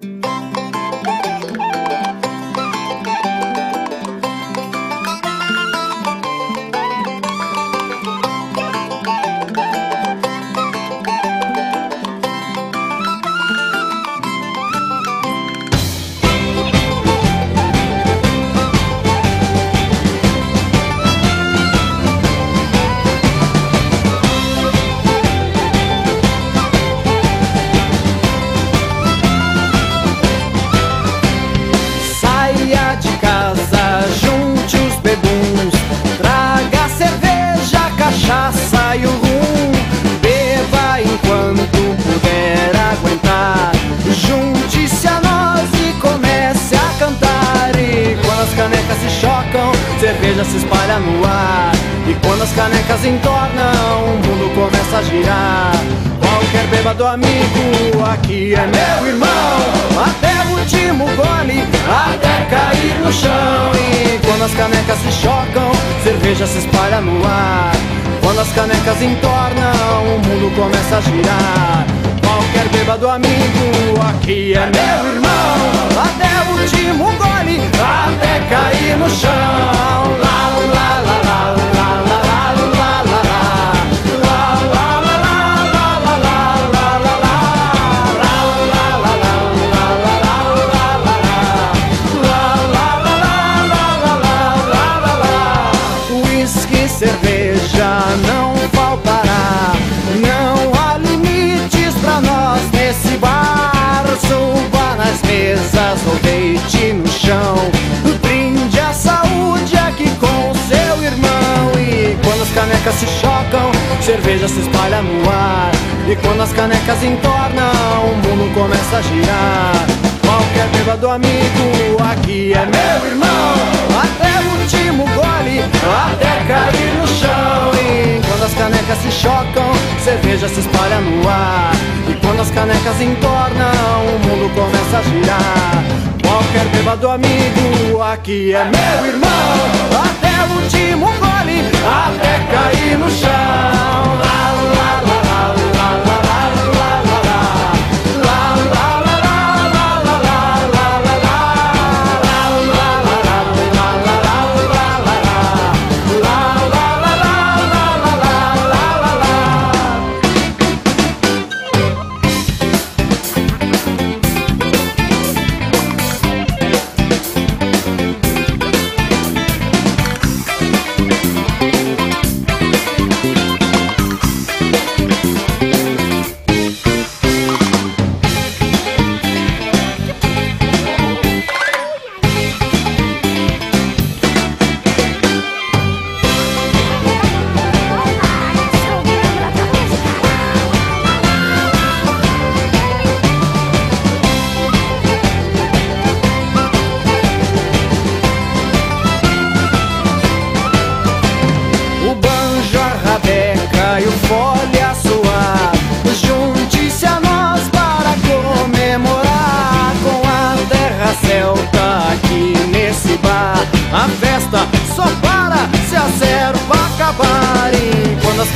cerveja no ar. E quando as canecas entornam, o mundo começa a girar. Qualquer bêbado amigo, aqui é meu irmão. Até o último gole, até cair no chão. E quando as canecas se chocam, cerveja se espalha no ar. Quando as canecas entornam, o mundo começa a girar. Qualquer bêbado amigo, aqui é meu irmão. Até o último gole, até cair no chão. Lá, lá, lá, lá, lá, lá. canecas se chocam, cerveja se espalha no ar. E quando as canecas entornam, o mundo começa a girar. Qualquer bêbado amigo, aqui é meu irmão. Até o último gole, até se chocam, cerveja se espalha no ar. E quando as canecas entornam, o mundo começa a girar. Qualquer bêbado amigo, aqui é meu irmão. Até o último gole, até cair no chão. Lá, lá, lá.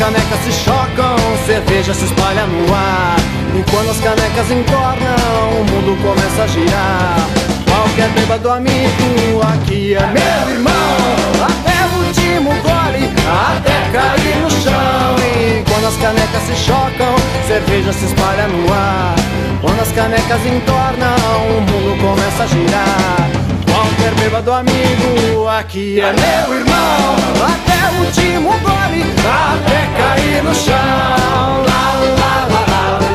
Canecas se chocam, cerveja se espalha no ar. E quando as canecas entornam, o mundo começa a girar. Qualquer bêbado amigo, aqui é meu irmão. Até o último gole, até cair no chão. E quando as canecas se chocam, cerveja se espalha no ar. Quando as canecas entornam, o mundo começa a girar. Qualquer bêbado amigo, aqui é meu irmão. Até o último gole, até cair no chão. Lá, lá, lá, lá.